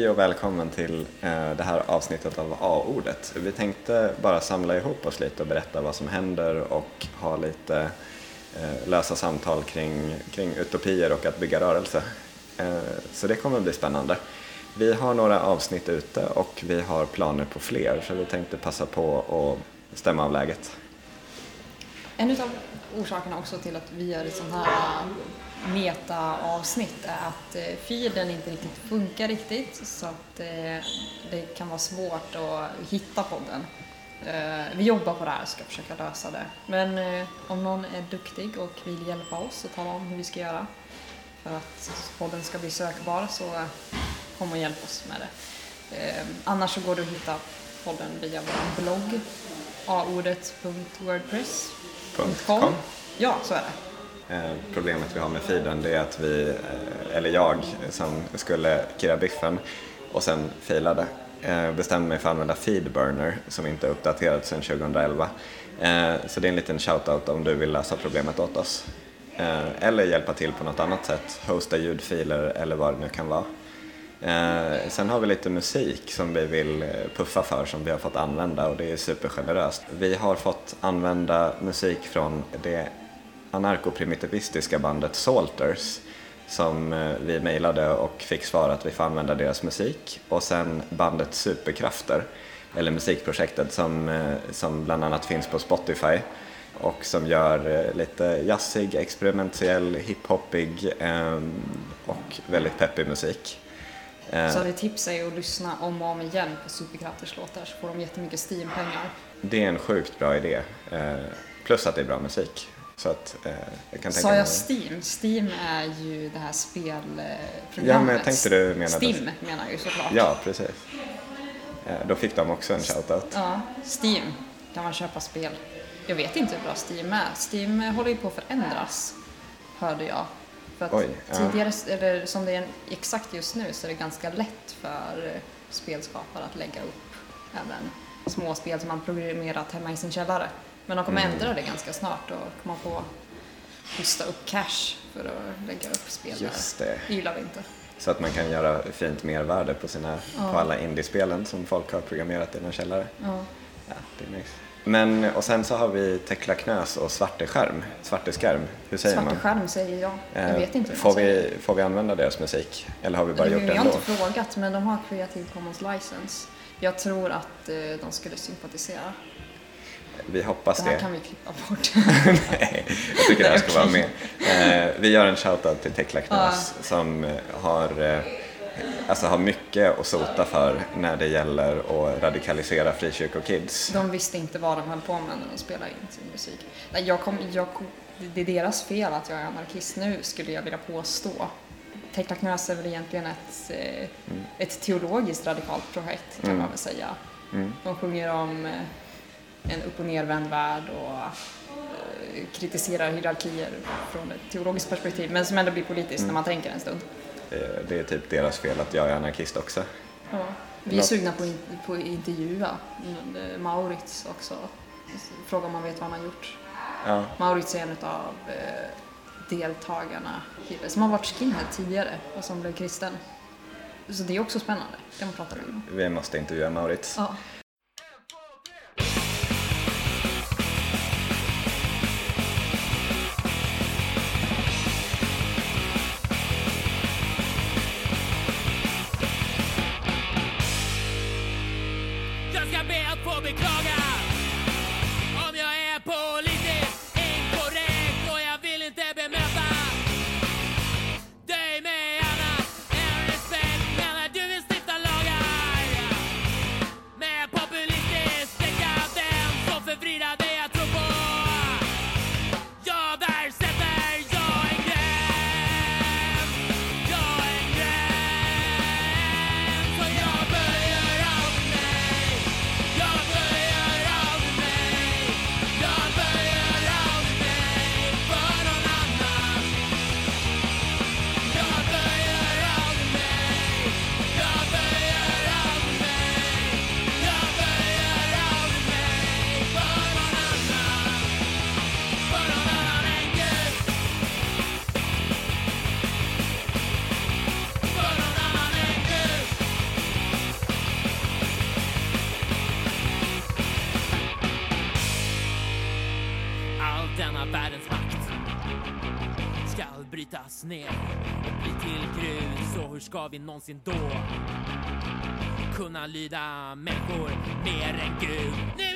hej och välkommen till eh, det här avsnittet av A-ordet. Vi tänkte bara samla ihop oss lite och berätta vad som händer och ha lite eh, lösa samtal kring, kring utopier och att bygga rörelse. Eh, så det kommer bli spännande. Vi har några avsnitt ute och vi har planer på fler så vi tänkte passa på att stämma av läget. En av orsakerna också till att vi gör ett sånt här meta-avsnitt är att eh, feeden inte riktigt funkar riktigt så att eh, det kan vara svårt att hitta podden. Eh, vi jobbar på det här och ska försöka lösa det. Men om någon är duktig och vill hjälpa oss och tala om hur vi ska göra för att podden ska bli sökbar så kom och hjälp oss med det. Annars så går det att hitta podden via vår blogg aordet.wordpress.com Ja, så är det. Eh, problemet vi har med feeden det är att vi, eh, eller jag som skulle kira biffen och sen failade, eh, bestämde mig för att använda Feedburner som inte är uppdaterat sedan 2011. Så det är en liten shoutout om du vill lösa problemet åt oss. Eller hjälpa till på något annat sätt, hosta ljudfiler eller vad det nu kan vara. sen har vi lite musik som vi vill puffa för som vi har fått använda och det är supergeneröst. Vi har fått använda musik från det anarkoprimitivistiska bandet Salters som eh, vi mejlade och fick svar att vi får använda deras musik och sen bandet Superkrafter eller musikprojektet som, eh, som bland annat finns på Spotify och som gör eh, lite jazzig, experimentell, hiphoppig ehm, och väldigt peppig musik. Så det tips är att lyssna om och om igen på Superkrafters låtar så får de jättemycket Steam-pengar. Det är en sjukt bra idé. Plus att det är bra musik. Så att, eh, jag kan tänka Sa jag Steam? Steam är ju det här spelprogrammet. Ja, men jag tänkte du menade... Steam menar jag ju såklart. Ja, precis. Eh, då fick de också en shoutout. Ja, Steam kan man köpa spel. Jag vet inte hur bra Steam är. Steam håller ju på att förändras, hörde jag. För att Oj, ja. tidigare, eller som det är exakt just nu, så är det ganska lätt för spelskapare att lägga upp även små spel som man programmerat hemma i sin källare. Men de kommer mm. ändra det ganska snart och kommer få hosta upp cash för att lägga upp spel Just det. Det gillar vi inte. Så att man kan göra fint mervärde på, sina, ja. på alla indiespelen som folk har programmerat i någon källare. Ja. ja det är nice. Men, och sen så har vi Tekla Knös och Svarteskärm. Svarteskärm, hur säger Svarte man? Svarteskärm säger jag. Jag eh, vet inte får vi, får vi använda deras musik? Eller har vi bara det, gjort det ändå? Jag har inte frågat, men de har Creative Commons License. Jag tror att eh, de skulle sympatisera. Vi hoppas det. Det här kan vi klippa bort. Nej, jag tycker det här ska vara med. Eh, vi gör en shoutout till Tekla Knas ja. som eh, har, eh, alltså har mycket att sota för när det gäller att radikalisera frikyrkokids. De visste inte vad de höll på med när de spelade in sin musik. Nej, jag kom, jag, det är deras fel att jag är anarkist nu, skulle jag vilja påstå. Tekla Knös är väl egentligen ett, mm. ett teologiskt radikalt projekt kan mm. man väl säga. Mm. De sjunger om en upp och nervänd värld och eh, kritiserar hierarkier från ett teologiskt perspektiv, men som ändå blir politiskt mm. när man tänker en stund. Det är typ deras fel att jag är anarkist också. Ja. Vi är sugna på, på att intervjua Maurits också. Fråga om man vet vad han har gjort. Ja. Maurits är en av eh, deltagarna som har varit skinhead tidigare och som blev kristen. Så det är också spännande, det man pratar om. Vi måste intervjua Maurits. Ja. Vi någonsin då kunna lyda människor mer än Gud?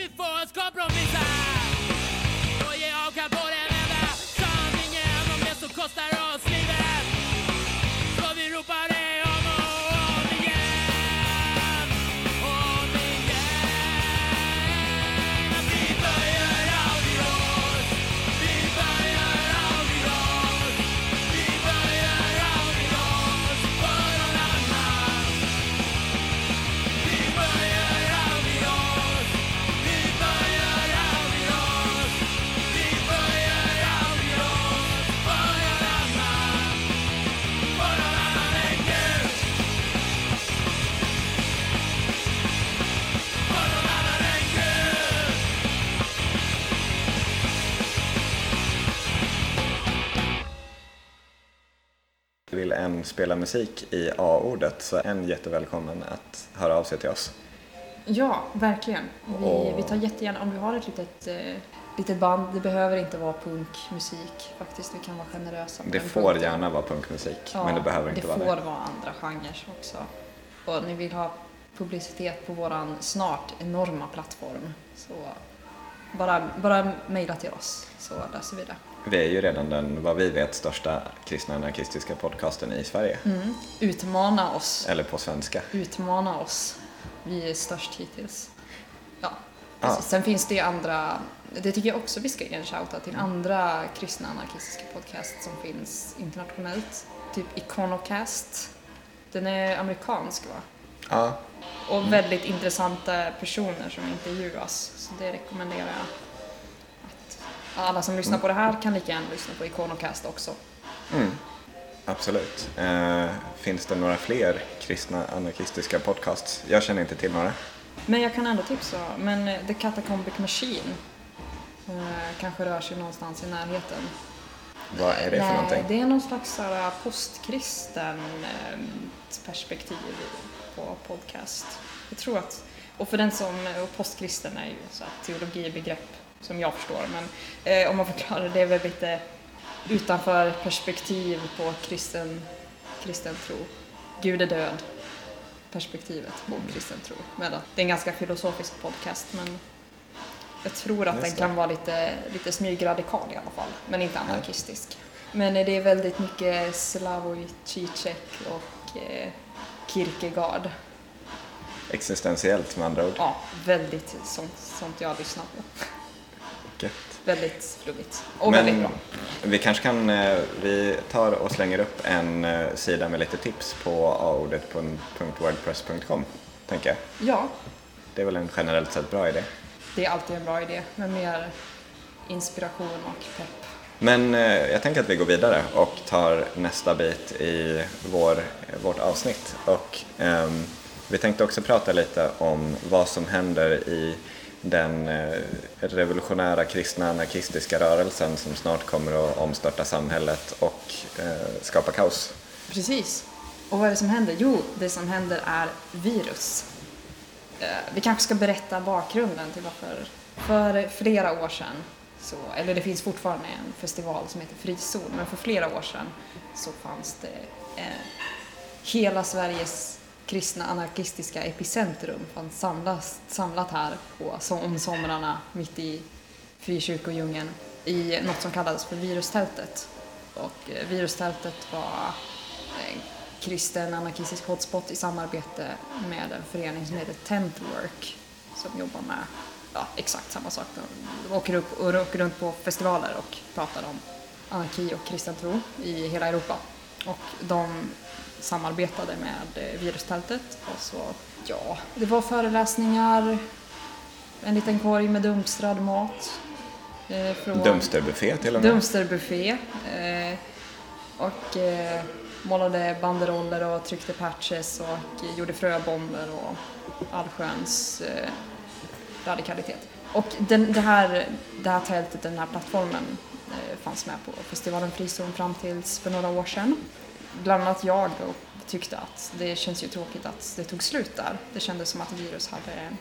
Spela musik i A-ordet så är en jättevälkommen att höra av sig till oss. Ja, verkligen. Vi, Och- vi tar jättegärna, om du har ett litet, eh, litet band, det behöver inte vara punkmusik faktiskt, vi kan vara generösa Det får punkten. gärna vara punkmusik, Ja, men det behöver inte det vara får det. vara andra genrer också. Och ni vill ha publicitet på våran snart enorma plattform, så bara, bara mejla till oss så löser vi det. Vi är ju redan den, vad vi vet, största kristna anarkistiska podcasten i Sverige. Mm. Utmana oss, Eller på svenska. utmana oss. Vi är störst hittills. Ja, precis. Sen finns det ju andra, det tycker jag också vi ska ge en shoutout till, andra kristna anarkistiska podcast som finns internationellt. Typ Iconocast. Den är amerikansk va? Ja, Och väldigt intressanta personer som intervjuas. Så det rekommenderar jag. Alla som lyssnar på det här kan lika gärna lyssna på Iconocast också. mm. absolut. Eh, finns det några fler kristna anarkistiska podcasts? Jag känner inte till några. Men jag kan ändå tipsa, men eh, The Catacombic Machine eh, kanske rör sig någonstans i närheten. Vad är det för Nej, någonting? det är någon slags här, postkristen eh, perspektiv på podcast. Jag tror att, och för den som, och postkristen är ju så här teologibegrepp som jag förstår, men eh, om man förklarar det, är väl lite utanför perspektiv på kristen, kristen tro. Gud är död, perspektivet på kristen tro. Att det är en ganska filosofisk podcast, men jag tror att Just den det. kan vara lite, lite smygradikal i alla fall, men inte anarkistisk. Men eh, det är väldigt mycket Slavoj Zizek och eh, Kierkegaard. Existentiellt med andra ord. Ja, väldigt sånt, sånt jag lyssnar på. Gött. Väldigt flummigt. Och väldigt bra. vi kanske kan, eh, vi tar och slänger upp en eh, sida med lite tips på aordet.wordpress.com, tänker jag. Ja, Det är väl en generellt sett bra idé. det är alltid en bra idé med mer inspiration och pepp. Men eh, jag tänker att vi går vidare och tar nästa bit i vår, vårt avsnitt. Och ehm, vi tänkte också prata lite om vad som händer i den eh, revolutionära kristna anarkistiska rörelsen som snart kommer att omstörta samhället och eh, skapa kaos. Precis. Och vad är det som händer? Jo, det som händer är virus. Eh, Vi kanske ska berätta bakgrunden till varför. För flera år sedan, så, eller det finns fortfarande en festival som heter Frizon, men för flera år sedan så fanns det eh, hela Sveriges kristna anarkistiska epicentrum fanns samlas, samlat här på, som, om somrarna mitt i frikyrkodjungeln i något som kallades för virustältet. Och eh, virustältet var en kristen anarkistisk hotspot i samarbete med en förening som heter Tentwork som jobbar med ja, exakt samma sak. De åker, upp och åker runt på festivaler och pratar om anarki och kristen tro i hela Europa. Och de samarbetade med eh, virustältet och så, ja, det var föreläsningar, en liten korg med dumpstrad mat. eh, från- Dumpsterbuffé till och med. Dumpsterbuffé. Eh, och eh, målade banderoller och tryckte patches och gjorde fröbomber och allsköns eh, radikalitet. Och den, det, här, det här tältet, den här plattformen eh, fanns med på festivalen Frizon fram tills för några år sedan. Bland annat jag då tyckte att det känns ju tråkigt att det tog slut där. Det kändes som att virus hade en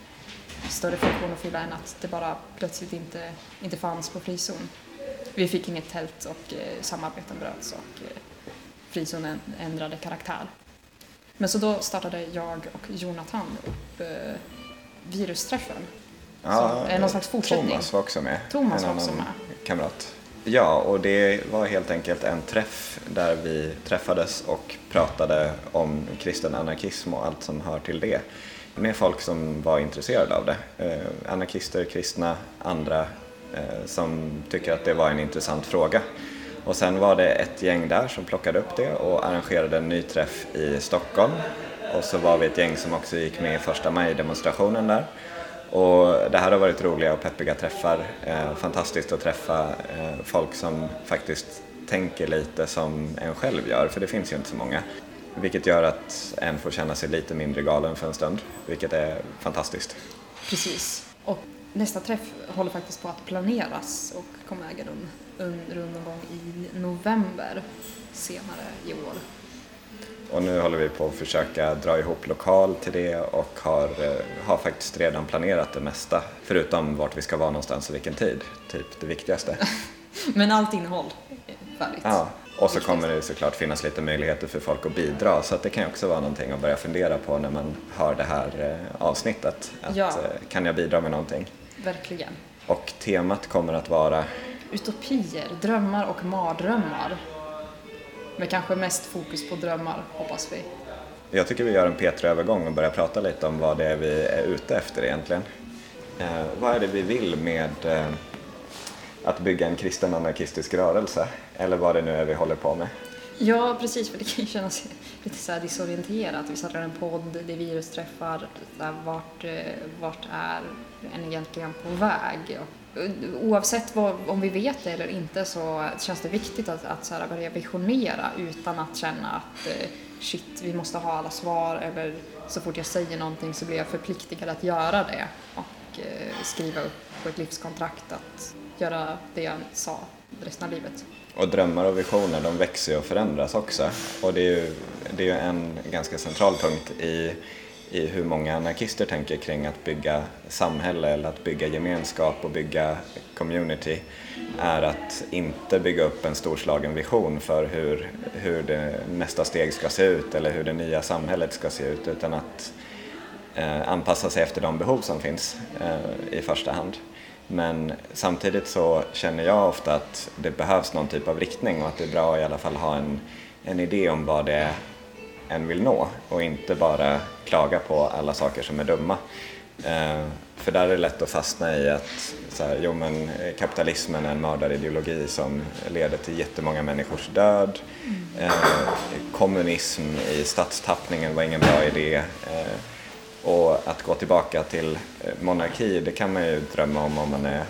större funktion att fylla än att det bara plötsligt inte, inte fanns på frizon. vi fick inget tält och eh, samarbeten bröts och eh, frizonen ändrade karaktär. Men så då startade jag och Jonathan upp eh, virusträffen. Så, är det någon slags fortsättning? Thomas var också med. Thomas en var också med. Kamrat. Ja, och det var helt enkelt en träff där vi träffades och pratade om kristen anarkism och allt som hör till det. Med folk som var intresserade av det. Eh, anarkister, kristna, andra eh, som tycker att det var en intressant fråga. Och sen var det ett gäng där som plockade upp det och arrangerade en ny träff i Stockholm. Och så var vi ett gäng som också gick med i första maj-demonstrationen där. Och det här har varit roliga och peppiga träffar. Eh, fantastiskt att träffa eh, folk som faktiskt tänker lite som en själv gör, för det finns ju inte så många. Vilket gör att en får känna sig lite mindre galen för en stund, vilket är fantastiskt. Precis. Och nästa träff håller faktiskt på att planeras och kommer äga rum rum någon gång i november senare i år. Och nu håller vi på att försöka dra ihop lokal till det och har, eh, har faktiskt redan planerat det mesta, förutom vart vi ska vara någonstans och vilken tid, typ det viktigaste. Men allt innehåll är färdigt. Ja, och så kommer det såklart finnas lite möjligheter för folk att bidra så att det kan ju också vara någonting att börja fundera på när man hör det här eh, avsnittet. Att, Ja. eh, Kan jag bidra med någonting? Verkligen. Och temat kommer att vara, Utopier, drömmar och mardrömmar. Med kanske mest fokus på drömmar, hoppas vi. jag tycker vi gör en Petra-övergång och börjar prata lite om vad det är vi är ute efter egentligen. Eh, vad är det vi vill med eh, att bygga en kristen anarkistisk rörelse? Eller vad det nu är vi håller på med. Ja, precis, för det kan ju kännas lite så här disorienterat. Vi startar en podd, det är virusträffar, så här, vart, eh, vart är en egentligen på väg? Och, oavsett vad, om vi vet det eller inte så känns det viktigt att, att så här, börja visionera utan att känna att eh, shit, vi måste ha alla svar eller så fort jag säger någonting så blir jag förpliktigad att göra det och eh, skriva upp på ett livskontrakt att göra det jag sa resten av livet. Och drömmar och visioner de växer och förändras också. Och det är ju, det är ju en ganska central punkt i, i hur många anarkister tänker kring att bygga samhälle eller att bygga gemenskap och bygga community är att inte bygga upp en storslagen vision för hur, hur det, nästa steg ska se ut eller hur det nya samhället ska se ut utan att eh, anpassa sig efter de behov som finns eh, i första hand. Men samtidigt så känner jag ofta att det behövs någon typ av riktning och att det är bra att i alla fall ha en, en idé om vad det är en vill nå och inte bara klaga på alla saker som är dumma. Eh, för där är det lätt att fastna i att så här, jo, men eh, kapitalismen är en mördarideologi som leder till jättemånga människors död. Eh, kommunism i statstappningen var ingen bra idé. Eh, och att gå tillbaka till eh, monarki, det kan man ju drömma om om man, är,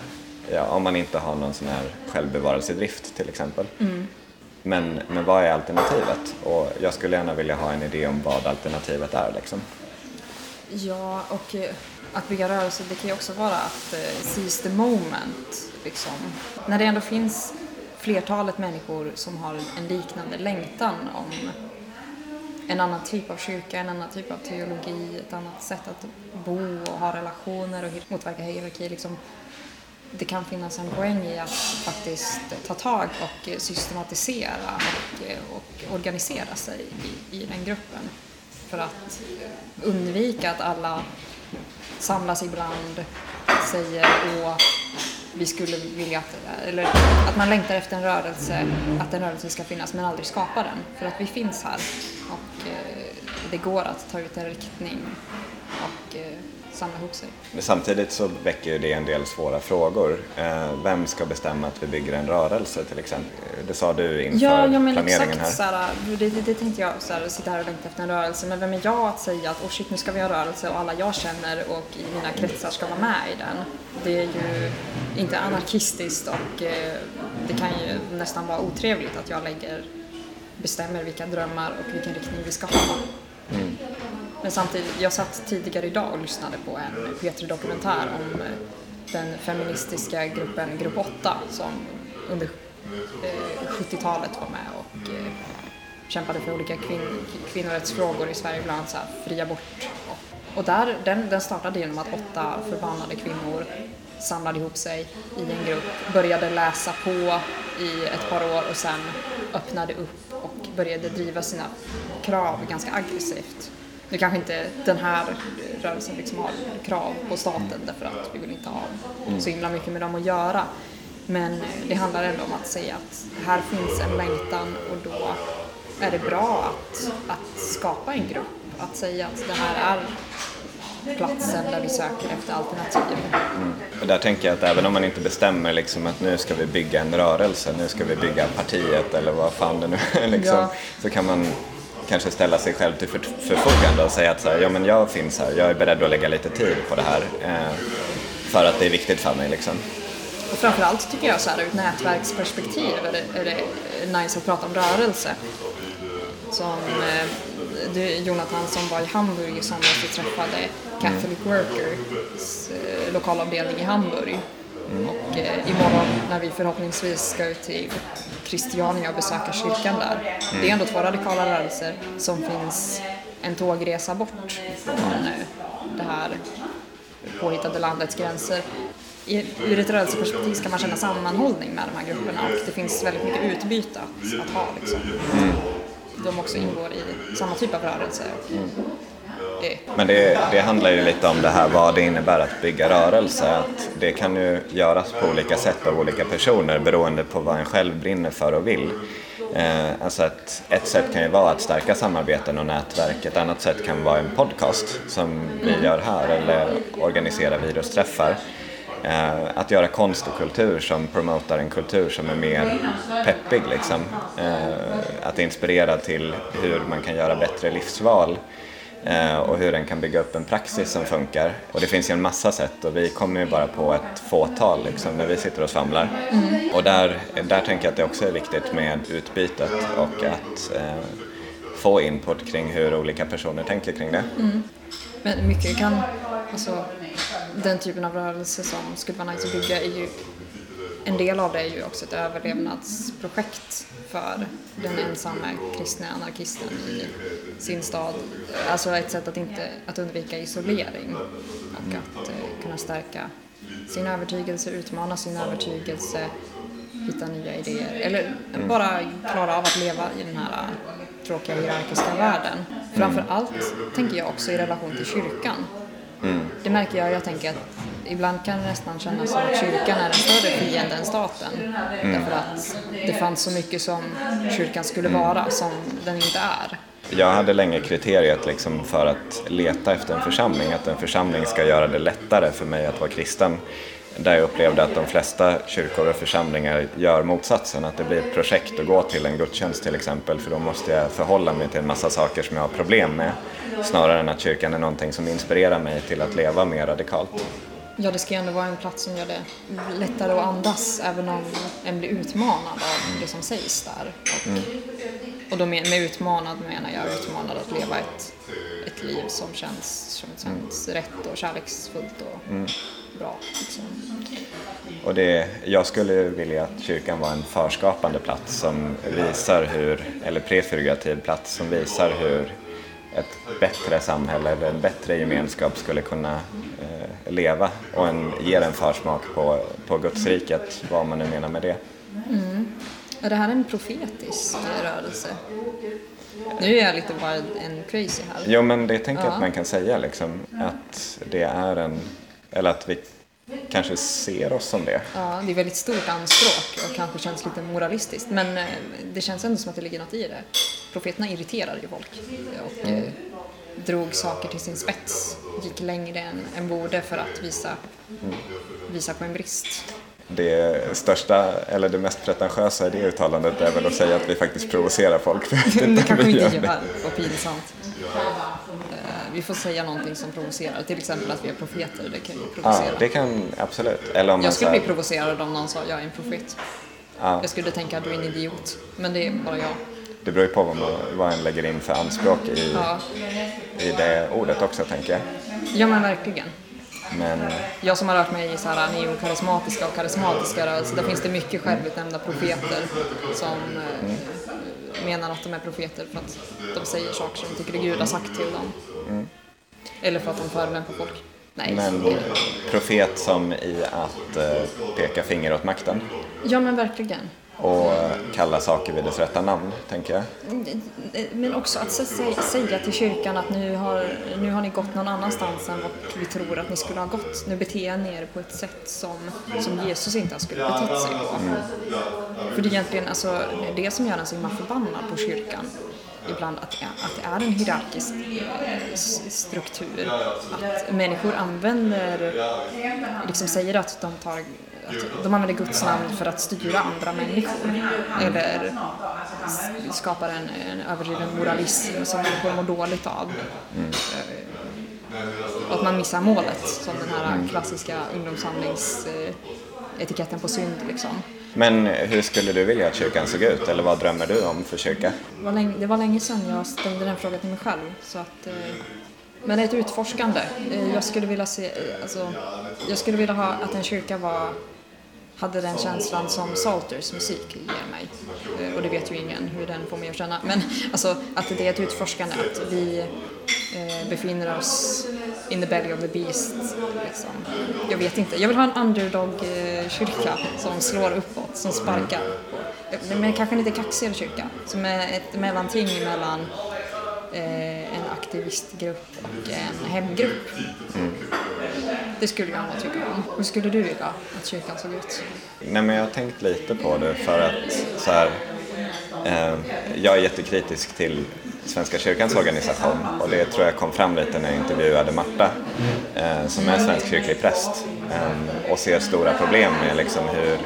ja, om man inte har någon sån här självbevarelsedrift till exempel. Men, men vad är alternativet? Och jag skulle gärna vilja ha en idé om vad alternativet är. Liksom. Ja, och eh, att bygga rörelse det kan ju också vara att eh, seize the moment. Liksom. När det ändå finns flertalet människor som har en liknande längtan om en annan typ av kyrka, en annan typ av teologi, ett annat sätt att bo och ha relationer och motverka hierarki. Liksom. Det kan finnas en poäng i att faktiskt ta tag och systematisera och, och organisera sig i, i den gruppen för att undvika att alla samlas ibland, säger åh, vi skulle vilja att, eller att man längtar efter en rörelse, att en rörelse ska finnas men aldrig skapa den. För att vi finns här och eh, det går att ta ut en riktning och eh, samla ihop sig. Men samtidigt så väcker det en del svåra frågor. Eh, vem ska bestämma att vi bygger en rörelse till exempel? Det sa du inför Ja, ja men planeringen exakt. här. Såhär, det, det, det tänkte jag, såhär, sitta här och längta efter en rörelse. Men vem är jag att säga att oh shit, nu ska vi ha rörelse och alla jag känner och i mina kretsar ska vara med i den. Det är ju inte anarkistiskt och eh, det kan ju nästan vara otrevligt att jag lägger, bestämmer vilka drömmar och vilken riktning vi ska ha. Men samtidigt, jag satt tidigare idag och lyssnade på en P3-dokumentär om eh, den feministiska gruppen Grupp 8 som under eh, 70-talet var med och eh, kämpade för olika kvin kvinnorättsfrågor i Sverige, bland annat så här, fri abort och Och där, den, den startade genom att åtta förbannade kvinnor samlade ihop sig i en grupp, började läsa på i ett par år och sen öppnade upp och började driva sina krav ganska aggressivt. Nu kanske inte den här rörelsen liksom har krav på staten därför att vi vill inte ha så himla mycket med dem att göra. Men det handlar ändå om att säga att här finns en längtan och då är det bra att, att skapa en grupp. Att säga att det här är platsen där vi söker efter alternativ. Och där tänker jag att även om man inte bestämmer liksom att nu ska vi bygga en rörelse, nu ska vi bygga partiet eller vad fan det nu är, liksom, Ja. så kan man kanske ställa sig själv till förfogande och säga att så här, ja, men jag finns här, jag är beredd att lägga lite tid på det här eh, för att det är viktigt för mig. Liksom. Och framförallt tycker jag så här ur ett nätverksperspektiv är det, är det nice att prata om rörelse. Som eh, du, Jonathan som var i Hamburg i somras och träffade Catholic Workers eh, lokalavdelning i Hamburg. Och eh, imorgon när vi förhoppningsvis ska ut till Christiania och besöka kyrkan där. Det är ändå två radikala rörelser som finns en tågresa bort från eh, det här påhittade landets gränser. I, ur ett rörelseperspektiv ska man känna sammanhållning med de här grupperna och det finns väldigt mycket utbyte att, att ha. Liksom. De också ingår i samma typ av rörelse. Men det, det handlar ju lite om det här vad det innebär att bygga rörelse. Att det kan ju göras på olika sätt av olika personer beroende på vad en själv brinner för och vill. Eh, alltså att ett sätt kan ju vara att stärka samarbeten och nätverk. Ett annat sätt kan vara en podcast som vi gör här eller organisera virusträffar. Eh, att göra konst och kultur som promotar en kultur som är mer peppig. Liksom. Eh, att inspirera till hur man kan göra bättre livsval och hur den kan bygga upp en praxis som funkar. Och det finns ju en massa sätt och vi kommer ju bara på ett fåtal liksom, när vi sitter och svamlar. Och där, där tänker jag att det också är viktigt med utbytet och att eh, få input kring hur olika personer tänker kring det. Men mycket kan, alltså den typen av rörelse som skulle vara nice att bygga är ju, en del av det är ju också ett överlevnadsprojekt för den ensamma kristna anarkisten i sin stad. Alltså ett sätt att, inte, att undvika isolering och att eh, kunna stärka sin övertygelse, utmana sin övertygelse, hitta nya idéer eller bara klara av att leva i den här tråkiga hierarkiska världen. Framför allt tänker jag också i relation till kyrkan. Det märker jag, jag tänker att ibland kan det nästan kännas som att kyrkan är en större fiende än staten. Därför att det fanns så mycket som kyrkan skulle vara som den inte är. Jag hade länge kriteriet liksom för att leta efter en församling, att en församling ska göra det lättare för mig att vara kristen. Där jag upplevde att de flesta kyrkor och församlingar gör motsatsen, att det blir ett projekt att gå till en gudstjänst till exempel, för då måste jag förhålla mig till en massa saker som jag har problem med, snarare än att kyrkan är någonting som inspirerar mig till att leva mer radikalt. Ja, det ska ju ändå vara en plats som gör det lättare att andas även om en blir utmanad av det som sägs där. Och, och då med, med utmanad menar jag utmanad att leva ett, ett liv som känns, som känns rätt och kärleksfullt och bra. Liksom. Och det, jag skulle vilja att kyrkan var en förskapande plats som visar hur, eller prefigurativ plats som visar hur ett bättre samhälle eller en bättre gemenskap skulle kunna eh, leva och en, ger en försmak på, på Gudsriket, vad man nu menar med det. Är det här en profetisk rörelse? Nu är jag lite bara en crazy här. Jo men det tänker jag Ja. att man kan säga liksom, att det är en, eller att vi kanske ser oss som det. Ja, det är väldigt stort anspråk och kanske känns lite moralistiskt. Men eh, det känns ändå som att det ligger något i det. Profeterna irriterade ju folk och eh, drog saker till sin spets. Gick längre än, än borde för att visa, visa på en brist. Det största, eller det mest pretentiösa i det uttalandet är väl att säga att vi faktiskt provocerar folk. det kanske vi inte det. gör, vad pinsamt. Eh, vi får säga någonting som provocerar. Till exempel att vi är profeter, det kan ju Ja, provocera. det kan absolut. Eller om man Jag skulle bli provocerad om någon sa jag är en profet. ja, Jag skulle tänka att du är en idiot. Men det är bara jag. Det beror ju på vad, man, vad en lägger in för anspråk i, Ja, i det ordet också tänker jag. ja men verkligen. Men Jag som har rört mig i så här neokarismatiska och karismatiska rörelser, där finns det mycket självutnämnda profeter som eh, menar att de är profeter för att de säger saker som de tycker Gud har sagt till dem. Eller för att de förolämpar folk. Nej. Men profet som i att eh, peka finger åt makten Ja men verkligen och eh, kalla saker vid dess rätta namn, tänker jag. Men också att säga till kyrkan att nu har, nu har ni gått någon annanstans än vad vi tror att ni skulle ha gått. Nu beter ni er på ett sätt som, som Jesus inte skulle ha betett sig på. För det är egentligen alltså, det som gör en så himla förbannad på kyrkan ibland att, att det är en hierarkisk eh, struktur. Att människor använder, liksom säger att de tar de använder Guds namn för att styra andra människor. Eller skapar en, en överdriven moralism som människor mår dåligt av. Och att man missar målet, som den här klassiska ungdomssamlingsetiketten på synd. Liksom. Men hur skulle du vilja att kyrkan såg ut? Eller vad drömmer du om för kyrka? Det var, länge, det var länge sedan jag ställde den frågan till mig själv. Så att, eh, men det är ett utforskande. Eh, jag, skulle vilja se, eh, alltså, jag skulle vilja ha att en kyrka var, hade den känslan som Salters musik ger mig. Eh, och det vet ju ingen hur den får mig att känna. Men alltså, att det är ett utforskande, att vi eh, befinner oss in the belly of the beast. Liksom. Jag vet inte. Jag vill ha en underdog-kyrka som slår uppåt, som sparkar. på- Men kanske en lite kaxigare kyrka, som är ett mellanting mellan eh, en aktivistgrupp och en hemgrupp. Det skulle jag nog tycka om. Hur skulle du vilja att kyrkan såg ut? Nej, men jag har tänkt lite på det för att så här, eh, jag är jättekritisk till Svenska kyrkans organisation och det tror jag kom fram lite när jag intervjuade Marta eh, som är svensk kyrklig präst eh, och ser stora problem med liksom hur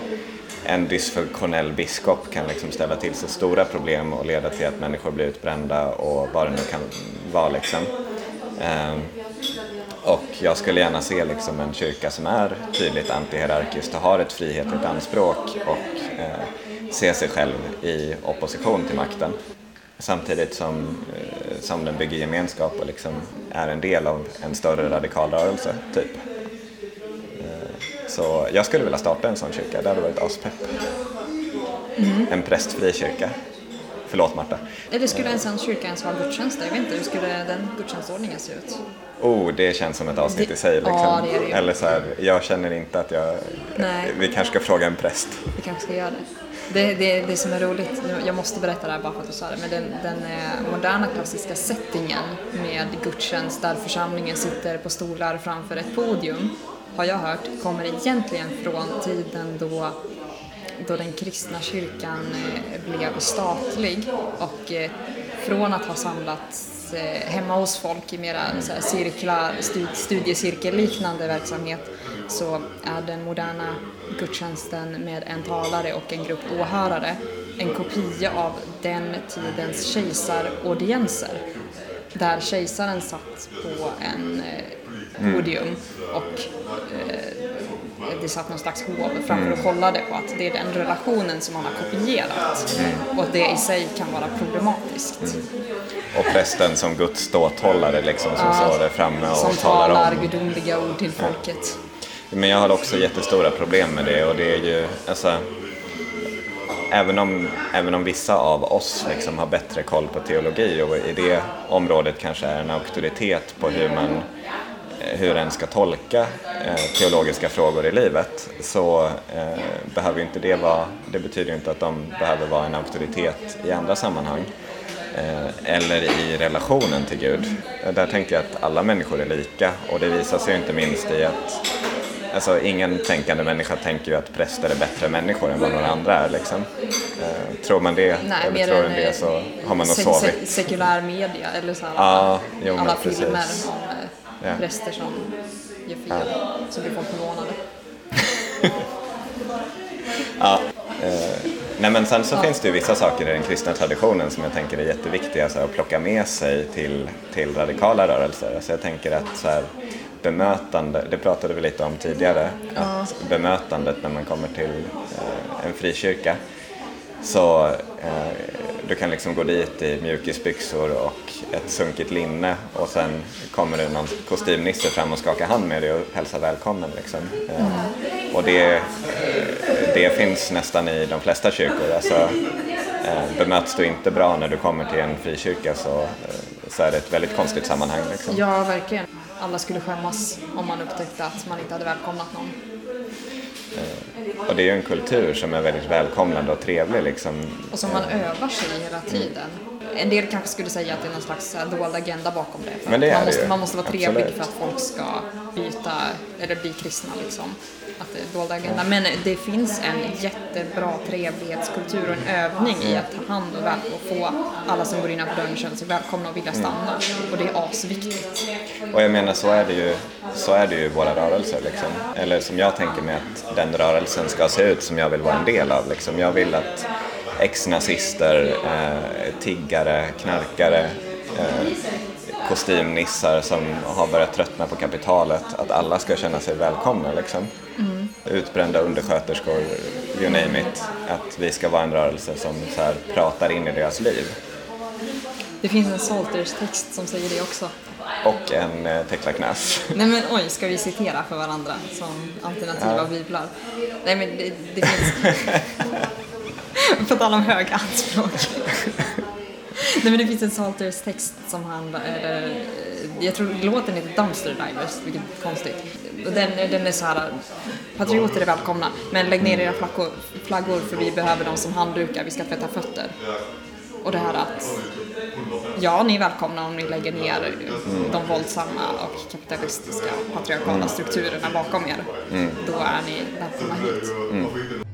en dysfunktionell biskop kan liksom ställa till sig stora problem och leda till att människor blir utbrända och vad det nu kan vara. Liksom. Eh, och jag skulle gärna se liksom en kyrka som är tydligt antihierarkisk och har ett frihetligt anspråk och eh, ser sig själv i opposition till makten. Samtidigt som, eh, som den bygger gemenskap och liksom är en del av en större radikal rörelse, typ. Eh, så jag skulle vilja starta en sån kyrka, det hade varit aspepp. En prästfri kyrka. Förlåt Marta. Eller skulle en sån kyrka ens vara gudstjänst? Jag vet inte, hur skulle den gudstjänstordningen se ut? Oh, det känns som ett avsnitt Det- i sig. Liksom. ja, det det. Eller så här, jag känner inte att jag... Nej. Vi kanske ska fråga en präst. Vi kanske ska göra det. Det, det, det som är roligt, jag måste berätta det här bara för att du sa det, men den, den eh, moderna klassiska settingen med gudstjänst där församlingen sitter på stolar framför ett podium har jag hört kommer egentligen från tiden då, då den kristna kyrkan eh, blev statlig och eh, från att ha samlats eh, hemma hos folk i mera cirklar, stud, studiecirkelliknande verksamhet så är den moderna gudstjänsten med en talare och en grupp åhörare en kopia av den tidens kejsaraudienser. Där kejsaren satt på en eh, podium och det satt någon slags hov framför och kollade på att det är den relationen som man har kopierat och att det i sig kan vara problematiskt. Och prästen som Guds ståthållare liksom, som Ja, står där framme och Som talar talar om. gudomliga ord till folket. Men jag har också jättestora problem med det och det är ju, alltså, även om, även om vissa av oss liksom har bättre koll på teologi och i det området kanske är en auktoritet på hur man hur en ska tolka eh, teologiska frågor i livet så eh, behöver inte det vara, det betyder inte att de behöver vara en auktoritet i andra sammanhang eh, eller i relationen till Gud. Eh, Där tänker jag att alla människor är lika och det visar sig inte minst i att Alltså ingen tänkande människa tänker ju att präster är bättre människor än vad några andra är liksom. Eh, tror man det, Nej, eller tror en det eh, så har man nog se- sovit. se- sekulär media eller så här, Ja, alla, jo, alla precis. filmer om eh, Ja. präster som gör fel, så blir folk förvånade. Ja, eh, nej men sen så finns det ju vissa saker i den kristna traditionen som jag tänker är jätteviktiga så här, att plocka med sig till, till radikala rörelser. Alltså jag tänker att så här, bemötande, det pratade vi lite om tidigare, att bemötandet när man kommer till eh, en frikyrka så eh, du kan liksom gå dit i mjukisbyxor och ett sunkigt linne och sen kommer det någon kostymnisse fram och skakar hand med dig och hälsar välkommen. Liksom. Eh, och det, eh, det finns nästan i de flesta kyrkor. Alltså, eh, bemöts du inte bra när du kommer till en frikyrka så, eh, så är det ett väldigt konstigt sammanhang. Liksom. Ja, verkligen. alla skulle skämmas om man upptäckte att man inte hade välkomnat någon. Och det är ju en kultur som är väldigt välkomnande och trevlig liksom. Och som man övar sig hela tiden. En del kanske skulle säga att det är någon slags här dold agenda bakom det. Men det man, det måste, ju. man måste vara trevlig Absolut. för att folk ska byta eller bli kristna liksom. Att det är dold agenda. Men det finns en jättebra trevlighetskultur och en övning i att ta hand och, väl, och få alla som går innanför dörren känna sig välkomna och vilja stanna. Och det är asviktigt. Och jag menar så är det ju, så är det ju våra rörelser liksom. Eller som jag tänker mig att den rörelsen ska se ut som jag vill vara en del av liksom. Jag vill att ex-nazister, eh, tiggare, knarkare, eh, kostymnissar som har börjat tröttna på kapitalet, att alla ska känna sig välkomna liksom. Utbrända undersköterskor, you name it. Att vi ska vara en rörelse som så här, pratar in i deras liv. Det finns en Salters-text som säger det också. Och en eh, Tekla Knas. Nej men oj, ska vi citera för varandra som alternativa Ja. biblar? Nej men det, det finns... På tal om höga anspråk. Nej men det finns en Salters text som handlar, eller, jag tror låten heter Dumpster Divers, vilket är konstigt. Och den, den är så här, patrioter är välkomna, men lägg ner era flaggor, flaggor för vi behöver dem som handdukar, vi ska tvätta fötter. Och det här att, ja ni är välkomna om ni lägger ner de våldsamma och kapitalistiska patriarkala strukturerna bakom er. Då är ni välkomna hit. Come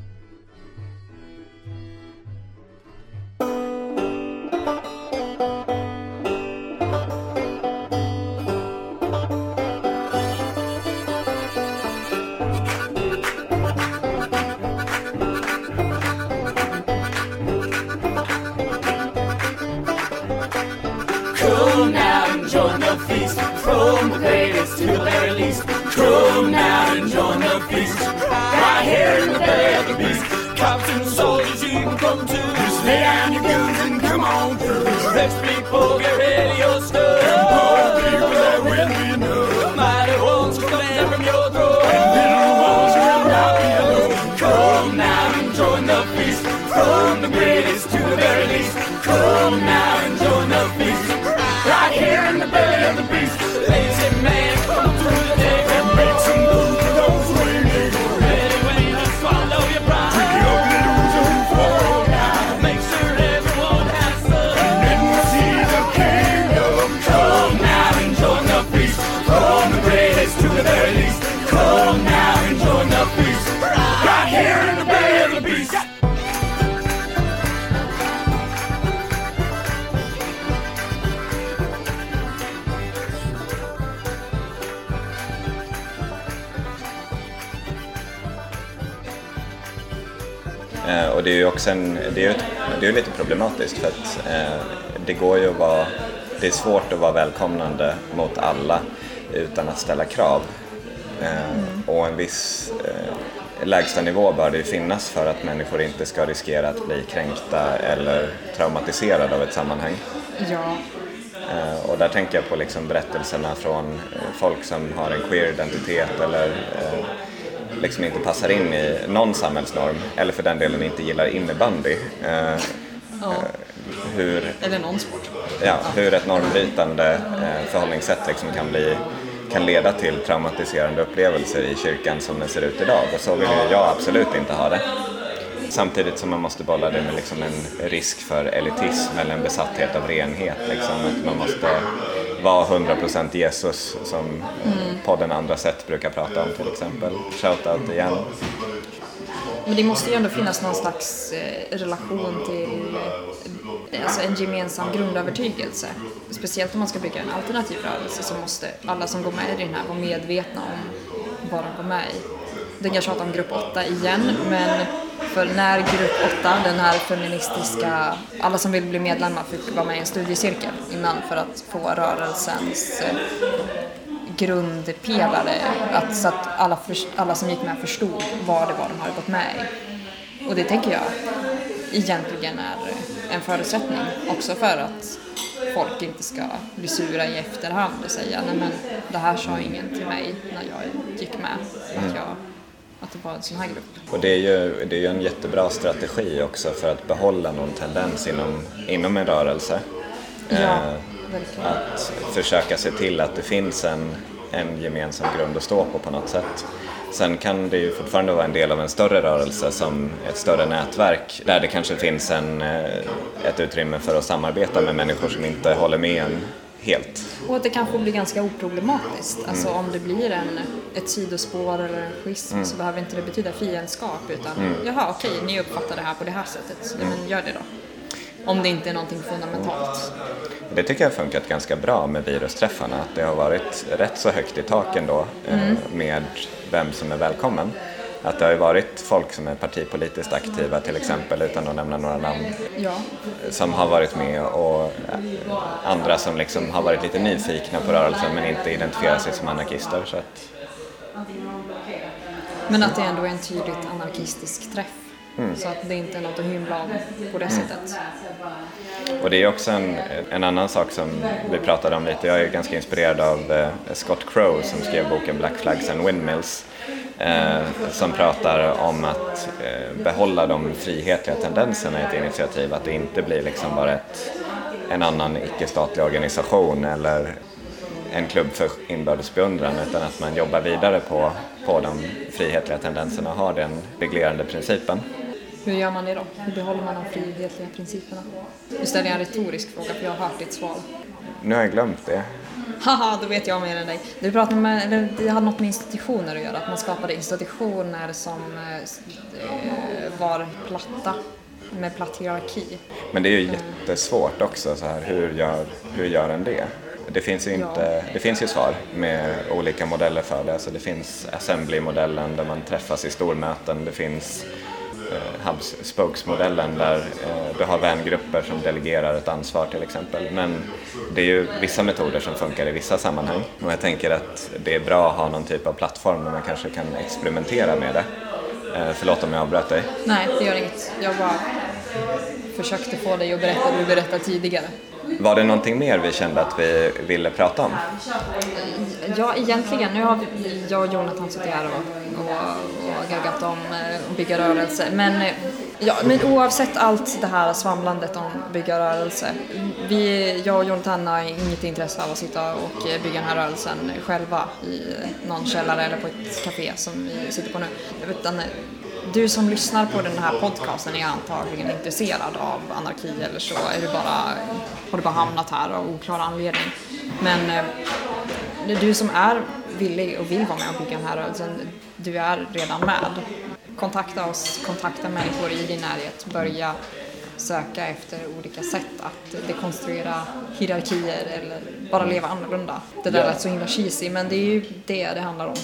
join the feast, from the greatest to the very least. Come now and join the feast, right here in the belly of the beast. Captain soldiers, you can come too. Just lay down your guns and come on through. Let's people get ready your stuff. And poor people that will be enough. Mighty ones come down from your throne. And little ones will not be alone. Come now and join the feast, from the greatest to the very least. Come now det är ju också en, det är ett, det är lite problematiskt för att eh, det går ju att vara, det är svårt att vara välkomnande mot alla utan att ställa krav. Eh, och en viss eh, lägsta nivå bör det ju finnas för att människor inte ska riskera att bli kränkta eller traumatiserade av ett sammanhang. Ja, Eh, och där tänker jag på liksom berättelserna från eh, folk som har en queer-identitet eller eh, liksom inte passar in i någon samhällsnorm eller för den delen inte gillar innebandy. Eh, ja. hur, eller någon sport. ja, hur ett normbrytande eh, förhållningssätt liksom kan, bli, kan leda till traumatiserande upplevelser i kyrkan som den ser ut idag. Och så vill ju jag absolut inte ha det. Samtidigt som man måste bolla det med liksom en risk för elitism eller en besatthet av renhet. Liksom. Att man måste var 100% Jesus som mm. podden Andra sätt brukar prata om till exempel. Shoutout igen. Men det måste ju ändå finnas någon slags eh, relation till eh, alltså en gemensam grundövertygelse. Speciellt om man ska bygga en alternativ rörelse så måste alla som går med i den här vara medvetna om vad de går med i. Den kan tjata om grupp 8 igen, men för när grupp 8, den här feministiska, alla som vill bli medlemmar fick vara med i en studiecirkel innan för att få rörelsens eh, grundpelare, att, så att alla, först, alla som gick med förstod vad det var de hade gått med i. Och det tänker jag egentligen är en förutsättning också för att folk inte ska bli sura i efterhand och säga nej men det här sa ingen till mig när jag gick med. Att, jag, att det var en sån här grupp. Och det är, ju, det är ju en jättebra strategi också för att behålla någon tendens inom, inom en rörelse. Ja, Eh, verkligen. att försöka se till att det finns en, en gemensam grund att stå på på något sätt. Sen kan det ju fortfarande vara en del av en större rörelse som ett större nätverk där det kanske finns en, eh, ett utrymme för att samarbeta med människor som inte håller med en helt. Och att det kanske blir ganska oproblematiskt. Alltså om det blir en, ett sidospår eller en schism så behöver inte det betyda fiendskap utan jaha okej, ni uppfattar det här på det här sättet. Ja, men gör det då. Om det inte är någonting fundamentalt. Det tycker jag har funkat ganska bra med virusträffarna, att det har varit rätt så högt i taken då eh, med vem som är välkommen. Att det har ju varit folk som är partipolitiskt aktiva till exempel, utan att nämna några namn, Ja, som har varit med och andra som liksom har varit lite nyfikna på rörelsen men inte identifierar sig som anarkister. Så att, men att det ändå är en tydligt anarkistisk träff. Så att det inte är något att hymla om på det sättet. och det är också en, en annan sak som vi pratade om lite, jag är ganska inspirerad av eh, Scott Crow som skrev boken Black Flags and Windmills eh, som pratar om att eh, behålla de frihetliga tendenserna i ett initiativ, att det inte blir liksom bara ett, en annan icke-statlig organisation eller en klubb för inbördes beundran utan att man jobbar vidare på, på de frihetliga tendenserna och har den reglerande principen. Hur gör man det då? Hur behåller man de frihetliga principerna? Nu ställer jag en retorisk fråga för jag har hört ditt svar. Nu har jag glömt det. Haha, då vet jag mer än dig. Du pratade med, eller det hade något med institutioner att göra, att man skapade institutioner som eh, var platta, med platt hierarki. Men det är ju jättesvårt också, så här, hur, gör, hur gör en det? Det finns, ju inte, det finns ju svar med olika modeller för det. Alltså det finns Assembly-modellen där man träffas i stormöten. Det finns eh, Hubs Spokes-modellen där eh, du har vängrupper som delegerar ett ansvar till exempel. Men det är ju vissa metoder som funkar i vissa sammanhang. Och jag tänker att det är bra att ha någon typ av plattform där man kanske kan experimentera med det. Eh, förlåt om jag avbröt dig. Nej, det gör inget. Jag bara försökte få dig att berätta det du berättade tidigare. Var det någonting mer vi kände att vi ville prata om? Ja, egentligen. Nu har vi, jag och Jonathan suttit här och, och, och gaggat om eh, att bygga rörelse. Men, eh, ja, men oavsett allt det här svamlandet om bygga rörelse. Vi, jag och Jonathan har inget intresse av att sitta och eh, bygga den här rörelsen själva i någon källare eller på ett café som vi sitter på nu. Utan, du som lyssnar på den här podcasten är antagligen intresserad av anarki eller så. Är du bara, har du bara hamnat här av oklar anledning. Men eh, det är du som är villig och vill vara med och bygga den här rörelsen, du är redan med. Kontakta oss, kontakta människor i din närhet, börja söka efter olika sätt att dekonstruera hierarkier eller bara leva annorlunda. Det där Ja. lät så himla cheesy, men det är ju det det handlar om.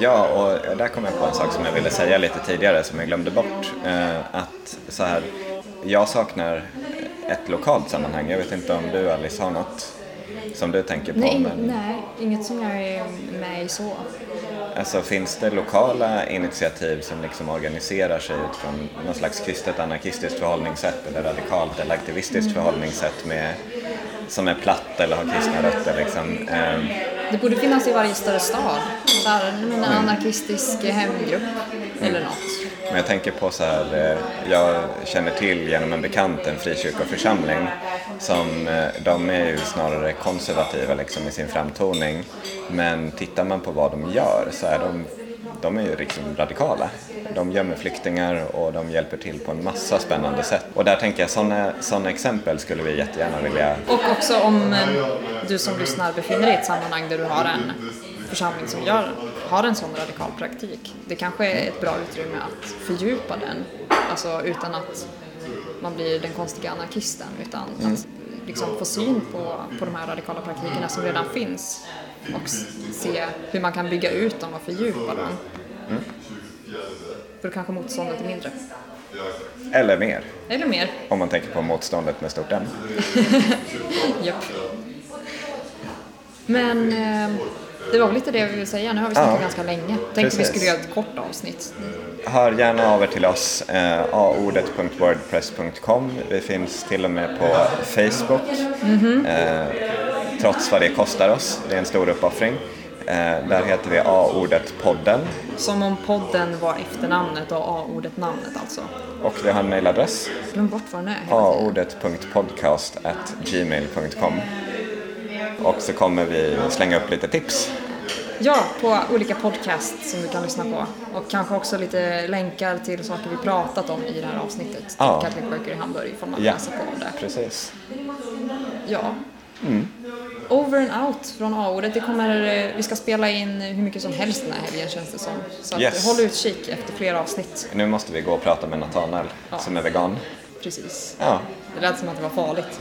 Ja, och där kom jag på en sak som jag ville säga lite tidigare som jag glömde bort. Eh, att så här, jag saknar ett lokalt sammanhang. Jag vet inte om du Alice har något som du tänker på. Nej, men, nej, inget som jag är med i så. Alltså, finns det lokala initiativ som liksom organiserar sig utifrån någon slags kristet anarkistiskt förhållningssätt eller radikalt eller aktivistiskt förhållningssätt med, som är platt eller har kristna rötter? Liksom. Ehm, Det borde finnas i varje större stad. Så här, en anarkistisk hemgrupp eller något. Men jag tänker på så här, eh, jag känner till genom en bekant en frikyrkoförsamling som, eh, de är ju snarare konservativa liksom i sin framtoning. Men tittar man på vad de gör så är de, de är ju liksom radikala. De gömmer flyktingar och de hjälper till på en massa spännande sätt. Och där tänker jag, sådana såna exempel skulle vi jättegärna vilja Och också om eh, du som lyssnar befinner dig i ett sammanhang där du har en församling som gör, har en sån radikal praktik. Det kanske är ett bra utrymme att fördjupa den, alltså utan att man blir den konstiga anarkisten, utan att liksom få syn på, på de här radikala praktikerna som redan finns och se hur man kan bygga ut dem och fördjupa dem. För då kanske motståndet är mindre. Eller mer, Eller mer. om man tänker på motståndet med stort M. Japp. Men eh, det var väl lite det vi ville säga. Nu har vi snackat Ja, ganska länge. Tänkte vi skulle göra ett kort avsnitt. Hör gärna av er till oss, eh, aordet.wordpress.com. Vi finns till och med på Facebook, eh, trots vad det kostar oss. Det är en stor uppoffring. Eh, där heter vi A-ordet-podden Som om podden var efternamnet och A-ordet namnet alltså. och vi har en mailadress, Glöm bort vad den är aordet.podcast@gmail.com. Och så kommer vi slänga upp lite tips Ja, på olika podcasts som du kan lyssna på. Och kanske också lite länkar till saker vi pratat om i det här avsnittet. Till Ja. Catholic Quaker i Hamburg får man Ja, läsa på om det. precis. Ja. Mm. Over and out från A-ordet. Det kommer, eh, vi ska spela in hur mycket som helst den här helgen känns det som. Så Yes. håll utkik efter fler avsnitt. Nu måste vi gå och prata med Nathanael Ja. som är vegan. Precis. Ja. Det lät som att det var farligt.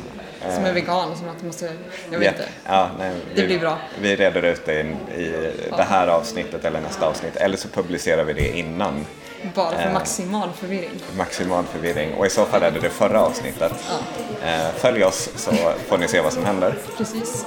Som är vegan, som att du måste... Jag vet inte. Ja, nej, Det vi, blir bra. Vi reder ut det i, i det här avsnittet eller nästa avsnitt. Eller så publicerar vi det innan. Bara för Eh. maximal förvirring. Maximal förvirring. Och i så fall är det det förra avsnittet. Ja. Eh, följ oss så får ni se vad som händer. Precis.